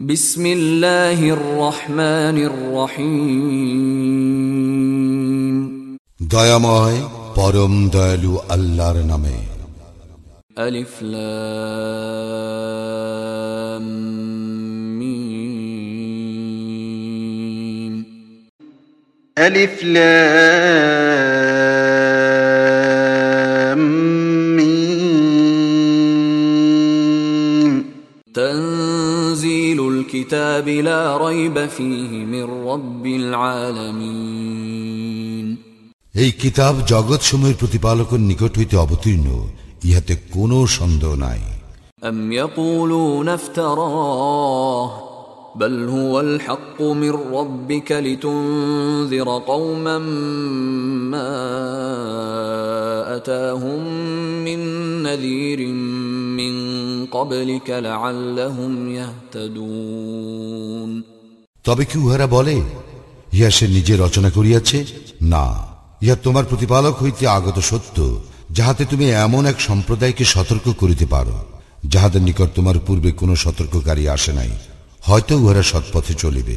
بسم الله الرحمن الرحيم দয়াময় পরম দয়ালু আল্লাহর নামে ألف لام ميم ألف لام ميم تنزيل الكتاب لا ريب فيه من رب العالمين এই কিতাব জগৎ সমূহের প্রতিপালকের নিকট হইতে অবতীর্ণ ইহাতে কোনো সন্দেহ নাই أم يقولون افتراه بل هو الحق من ربك لتنذر قوما ما أتاهم من نذير من قبلك لعلهم يهتدون তবে কি উহারা বলে ইহা সে নিজে রচনা করিয়াছে না ইহা তোমার প্রতিপালক হইতে আগত সত্য যাহাতে তুমি এমন এক সম্প্রদায়কে সতর্ক করিতে পারো যাহাদের নিকট তোমার পূর্বে কোনো সতর্ককারী আসে নাই হয়তো উহারা সৎপথে চলিবে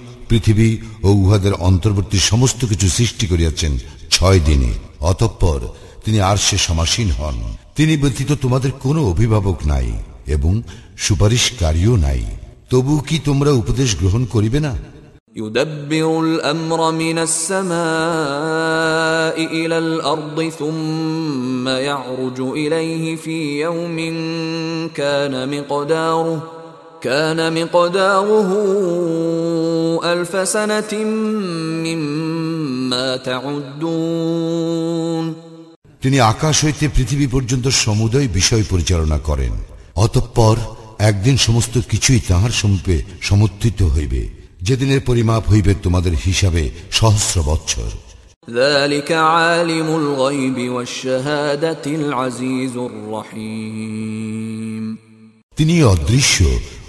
পৃথিবী ও উহাদের অন্তর্বর্তী সমস্ত কিছু সৃষ্টি করিয়াছেন ছয় দিনে অতঃপর তিনি আর সে সমাসীন হন তিনি ব্যতীত তোমাদের কোনো অভিভাবক নাই এবং সুপারিশকারীও নাই তবু কি তোমরা উপদেশ গ্রহণ করিবে না يدبر الامر من السماء الى الارض ثم يعرج اليه في يوم كان مقداره كان مقداره الف سنه مما تعدون তিনি আকাশ হইতে পৃথিবী পর্যন্ত সমুদয় বিষয় পরিচালনা করেন অতঃপর একদিন সমস্ত কিছুই তাহার সমীপে সমর্থিত হইবে যেদিনের পরিমাপ হইবে তোমাদের হিসাবে সহস্র বৎসর ذلك عالم الغيب والشهاده العزيز الرحيم তিনি অদৃশ্য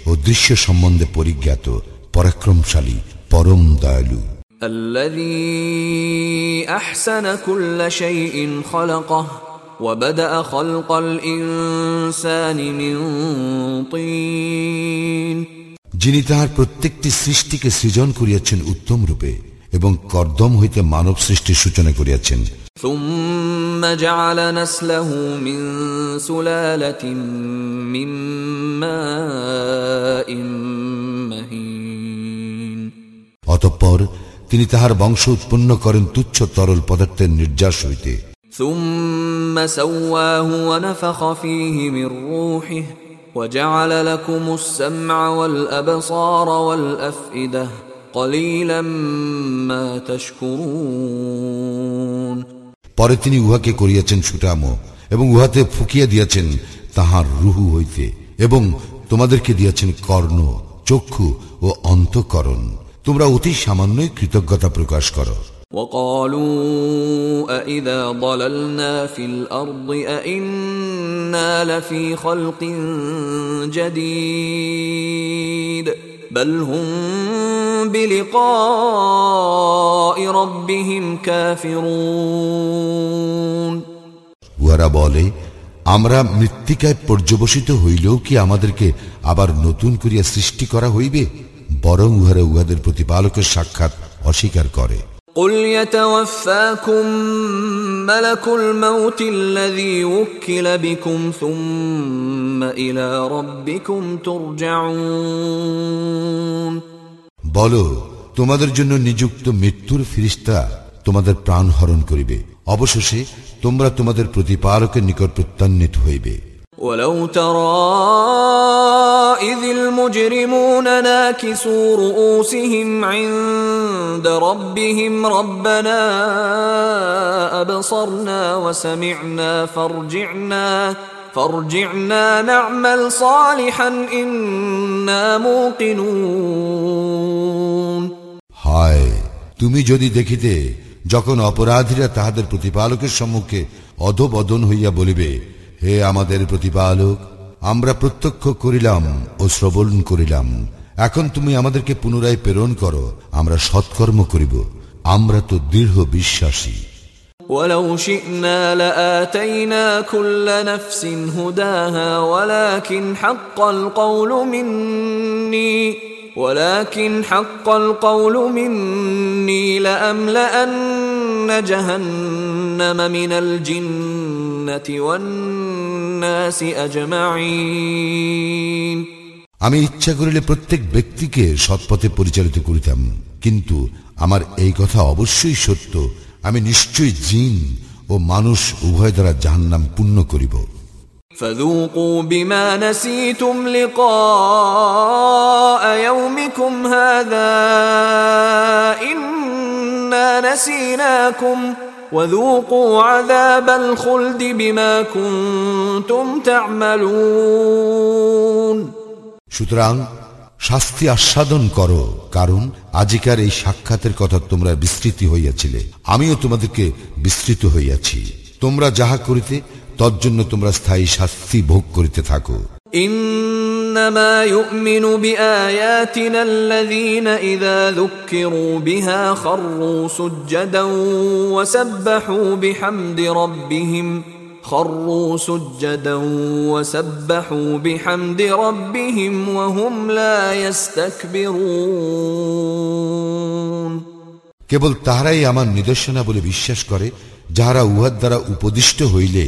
ও দৃশ্য সম্বন্ধে পরিজ্ঞাত পরাক্রমশালী পরম দয়ালু الذي احسن كل شيء خلقه وبدا خلق الانسان من طين যিনি তাহার প্রত্যেকটি সৃষ্টিকে সৃজন করিয়াছেন উত্তম রূপে এবং কর্দম হইতে মানব সৃষ্টির সূচনা করিয়াছেন ثم جعل نسله من سلاله من ماء مهين অতঃপর তিনি তাহার বংশ উৎপন্ন করেন তুচ্ছ তরল পদার্থের নির্যাস হইতে ثم سواه ونفخ فيه من روحه وجعل لكم السمع والابصار والافئده قليلا ما تشكرون পরে তিনি উহাকে করিয়াছেন সুটামো এবং উহাতে ফুকিয়া দিয়াছেন তাহার রুহু হইতে এবং তোমাদেরকে দিয়াছেন কর্ণ চক্ষু ও অন্তকরণ তোমরা অতি সামান্যই কৃতজ্ঞতা প্রকাশ করো وقالوا أإذا ضللنا في الأرض أإنا لفي خلق جديد بل هم بلقاء ربهم كافرون উহারা বলে আমরা মৃত্তিকায় পর্যবসিত হইলেও কি আমাদেরকে আবার নতুন করিয়া সৃষ্টি করা হইবে বরং উহারা উহাদের প্রতিপালকের সাক্ষাৎ অস্বীকার করে قل يتوفاكم ملك الموت الذي وكل بكم ثم إلى ربكم ترجعون বলো তোমাদের জন্য নিযুক্ত মৃত্যুর ফিরিস্তা তোমাদের প্রাণ হরণ করিবে অবশেষে তোমরা তোমাদের প্রতিপালকের নিকট প্রত্যান্বিত হইবে ولو ترى إذ المجرمون ناكسوا رؤوسهم عند ربهم ربنا أبصرنا وسمعنا فارجعنا فارجعنا نعمل صالحا إنا موقنون তুমি যদি দেখিতে যখন অপরাধীরা তাহাদের প্রতিপালকের সম্মুখে অধবদন হইয়া বলিবে হে আমাদের প্রতিপালক আমরা প্রত্যক্ষ করিলাম ও শ্রবণ করিলাম এখন তুমি আমাদেরকে পুনরায় প্রেরণ করো আমরা সৎকর্ম করিব আমরা তো দৃঢ় বিশ্বাসী ولو شئنا لآتينا كل نفس هداها ولكن حق القول مني ولكن حق القول مني لأملأن جهنم من الجنة والناس أجمعين আমি ইচ্ছা করিলে প্রত্যেক ব্যক্তিকে সৎপথে পরিচালিত করিতাম কিন্তু আমার এই কথা অবশ্যই সত্য আমি নিশ্চয়ই জিন ও মানুষ উভয় দ্বারা জাহান্নাম পূর্ণ করিব فذوقوا بما نسيتم لقاء يومكم هذا إنا نسيناكم وذوقوا عذاب الخلد بما كنتم تعملون সুতরাং শাস্তি আস্বাদন করো কারণ আজিকার এই সাক্ষাতের কথা তোমরা বিস্তৃতি হইয়াছিলে আমিও তোমাদেরকে বিস্তৃত হইয়াছি তোমরা যাহা করিতে তজ্জন্য তোমরা স্থায়ী শাস্তি ভোগ করিতে থাকো إنما يؤمن بآياتنا الذين إذا ذكروا بها خروا سجدا وسبحوا بحمد ربهم خروا سجدا وسبحوا بحمد ربهم وهم لا يستكبرون কেবল তাহারাই আমার নিদর্শনা বলে বিশ্বাস করে যাহারা উহার দ্বারা উপদিষ্ট হইলে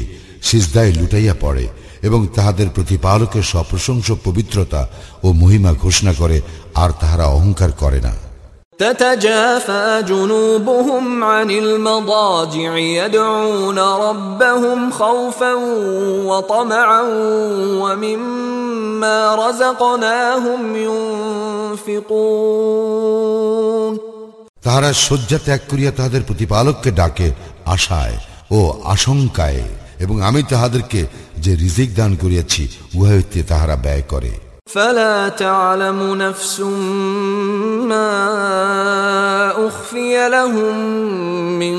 সিজদায় লুটাইয়া পড়ে এবং তাহাদের প্রতিপালকের সপ্রশংস পবিত্রতা ও মহিমা ঘোষণা করে আর তাহারা অহংকার করে না تتجافى جنوبهم عن المضاجع يدعون ربهم خوفا وطمعا ومما رزقناهم ينفقون তাহারা শয্যা ত্যাগ করিয়া তাহাদের প্রতিপালককে ডাকে আশায় ও আশঙ্কায় এবং আমি তাহাদেরকে যে রিজিক দান করিয়াছি উহা হইতে তাহারা ব্যয় করে فلا تعلم نفس ما اخفي لهم من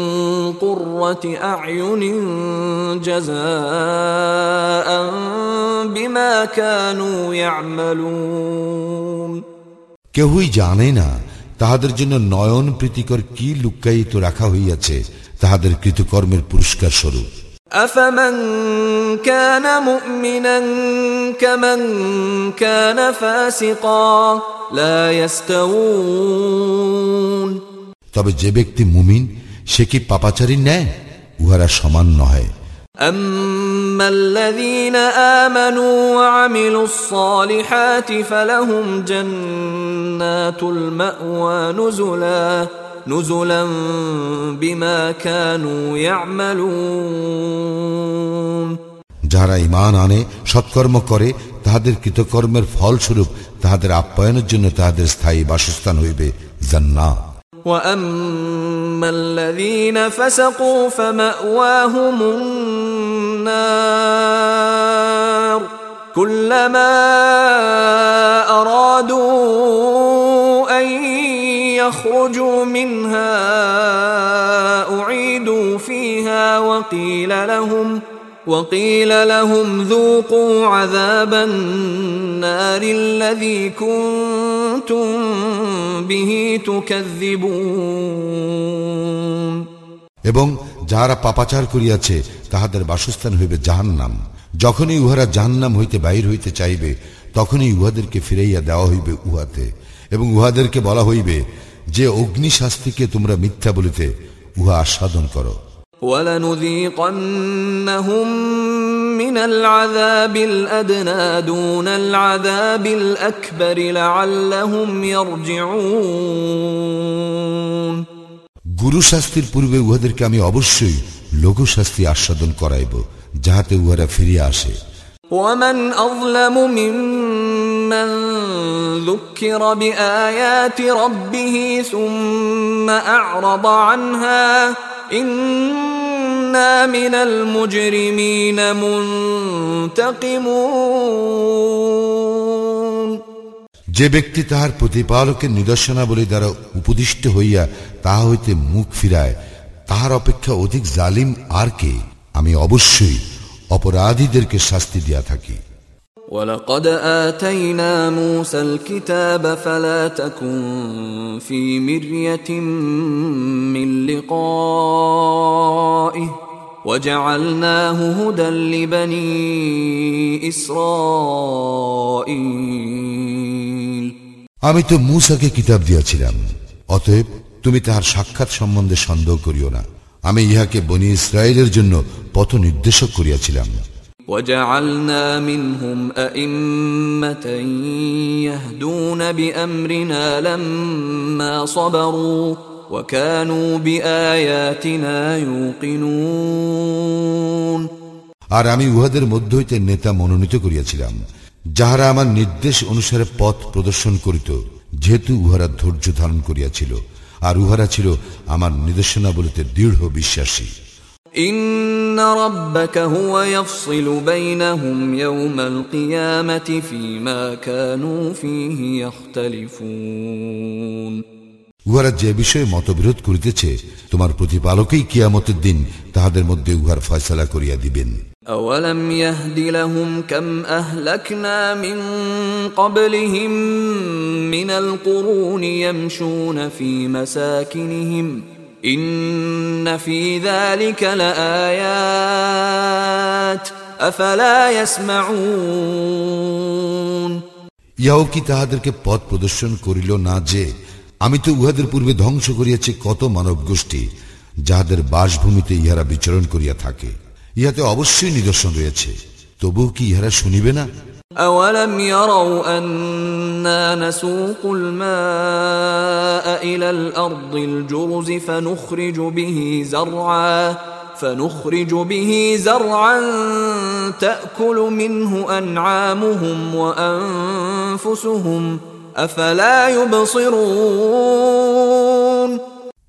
قره اعين جزاء بما كانوا يعملون কেহই জানে না তাহাদের জন্য নয়ন প্রীতিকর কি লুক্কায়িত রাখা হইয়াছে তাহাদের কৃতকর্মের পুরস্কার স্বরূপ افمن كان مؤمنا كمن كان فاسقا لا يستوون তবে যে ব্যক্তি মুমিন সে কি পাপাচারী ন্যায় উহারা সমান নহে اما الذين امنوا وعملوا الصالحات فلهم جنات الماوى نزلا نزلا بما كانوا يعملون যাহারা ইমান আনে সৎকর্ম করে তাহাদের কৃতকর্মের ফলস্বরূপ তাহাদের আপ্যায়নের জন্য তাহাদের স্থায়ী বাসস্থান হইবে জান্নাত واما الذين فسقوا فماواهم النار كلما ارادوا ان يخرجوا منها اعيدوا فيها وقيل لهم وقيل لهم ذوقوا عذاب النار الذي كنتم به تكذبون এবং যাহারা পাপাচার করিয়াছে তাহাদের বাসস্থান হইবে জাহান্নাম যখনই উহারা জাহান্নাম হইতে বাহির হইতে চাইবে তখনই উহাদেরকে ফিরাইয়া দেওয়া হইবে উহাতে এবং উহাদেরকে বলা হইবে যে অগ্নি শাস্তিকে তোমরা মিথ্যা বলিতে উহা আস্বাদন করো ولنذيقنهم من العذاب الادنى دون العذاب الاكبر لعلهم يرجعون গুরু শাস্তির পূর্বে উহাদেরকে আমি অবশ্যই লঘু শাস্তি আস্বাদন করাইব যাহাতে উহারা ফিরিয়া আসে ومن اظلم ممن ذكر بايات ربه ثم اعرض عنها انا من المجرمين منتقمون যে ব্যক্তি তাহার প্রতিপালকের নিদর্শনাবলী দ্বারা উপদিষ্ট হইয়া তাহা হইতে মুখ ফিরায় তাহার অপেক্ষা অধিক জালিম আর কে আমি অবশ্যই অপরাধীদেরকে শাস্তি দিয়া থাকি ولقد آتينا موسى الكتاب فلا تكن في مرية من لقائه وجعلناه هدى لبني إسرائيل আমি তো মূসাকে কিতাব দিয়াছিলাম অতএব তুমি তাহার সাক্ষাৎ সম্বন্ধে সন্দেহ করিও না আমি ইহাকে বনি ইসরায়েলের জন্য পথ নির্দেশক করিয়াছিলাম وجعلنا منهم أئمة يهدون بأمرنا لما صبروا وكانوا بآياتنا يوقنون আর আমি উহাদের মধ্য হইতে নেতা মনোনীত করিয়াছিলাম যাহারা আমার নির্দেশ অনুসারে পথ প্রদর্শন করিত যেহেতু উহারা ধৈর্য ধারণ করিয়াছিল আর উহারা ছিল আমার নির্দেশনাবলিতে দৃঢ় বিশ্বাসী إن ربك هو يفصل بينهم يوم القيامة فيما كانوا فيه يختلفون উহারা যে বিষয়ে মতবিরোধ করিতেছে তোমার প্রতিপালকেই কিয়ামতের দিন তাহাদের মধ্যে উহার ফয়সালা করিয়া দিবেন أولم يهد لهم كم أهلكنا من قبلهم من القرون يمشون في مساكنهم إن في ذلك لآيات أفلا يسمعون ইহাও কি তাহাদেরকে পথ প্রদর্শন করিল না যে আমি তো উহাদের পূর্বে ধ্বংস করিয়াছি কত মানব গোষ্ঠী যাহাদের বাসভূমিতে ইহারা বিচরণ করিয়া থাকে ইহাতে অবশ্যই নিদর্শন রয়েছে তবুও কি ইহারা শুনিবে না أولم يروا أنا نسوق الماء إلى الأرض الجرز فنخرج به زرعا فنخرج به زرعا تأكل منه أنعامهم وأنفسهم أفلا يبصرون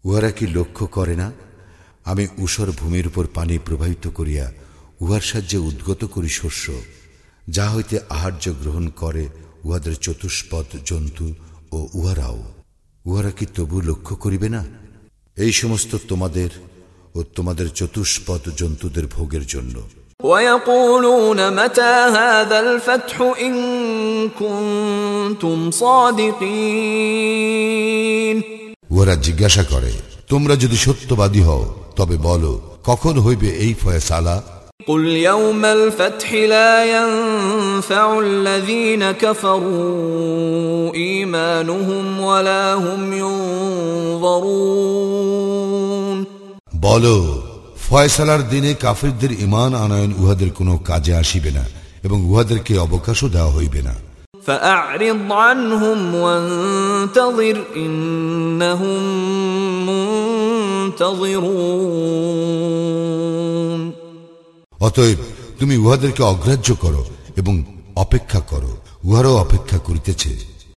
উহারা কি লক্ষ্য করে না? আমি ঊষর ভূমির উপর পানি প্রবাহিত করিয়া উহার সাহায্যে উদ্গত করি শস্য, যা হইতে আহার্য গ্রহণ করে উহাদের চতুষ্পদ জন্তু ও উহারাও। উহারা কি তবু লক্ষ্য করিবে না? এই সমস্ত তোমাদের ও তোমাদের চতুষ্পদ জন্তুদের ভোগের জন্য। ويقولون متى هذا الفتح إن كنتم صادقين উহারা জিজ্ঞাসা করে তোমরা যদি সত্যবাদী হও তবে বলো কখন হইবে এই ফয়সালা قل يوم الفتح لا ينفع الذين كفروا إيمانهم ولا هم ينظرون বলো ফয়সালার দিনে কাফিরদের ইমান আনয়ন উহাদের কোনো কাজে আসিবে না এবং উহাদেরকে অবকাশও দেওয়া হইবে না فأعرض عنهم وانتظر إنهم منتظرون অতএব তুমি উহাদেরকে অগ্রাহ্য করো এবং অপেক্ষা করো উহারও অপেক্ষা করিতেছে